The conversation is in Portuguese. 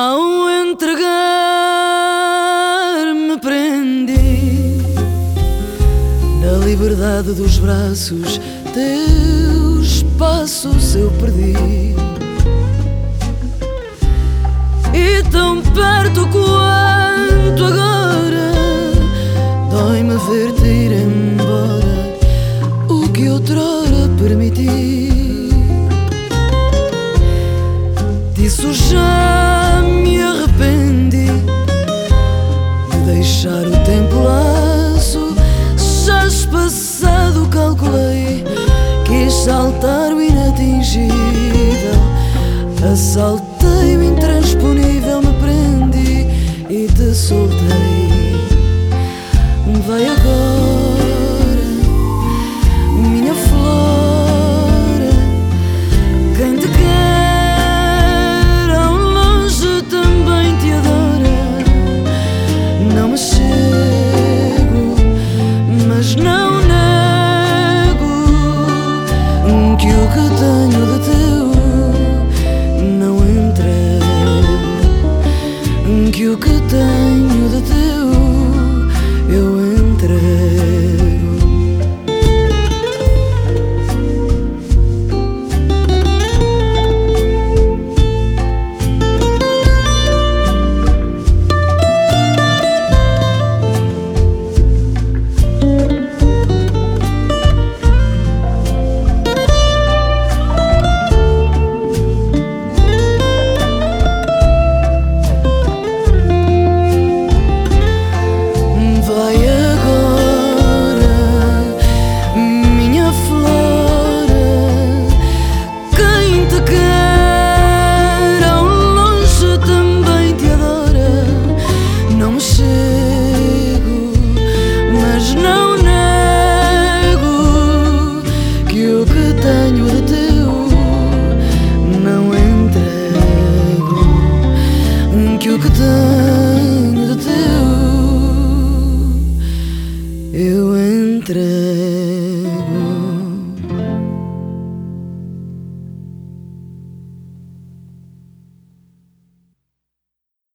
Ao entregar-me prendi Na liberdade dos braços Teus passos eu perdi. E tão perto quanto agora Dói-me ver-te ir deixar o tempo laço. Já passado calculei Quis saltar o inatingível. Assaltei o intransponível Me prendi e te soltei. Vai agora Que o Que o que tenho de teu eu entrego.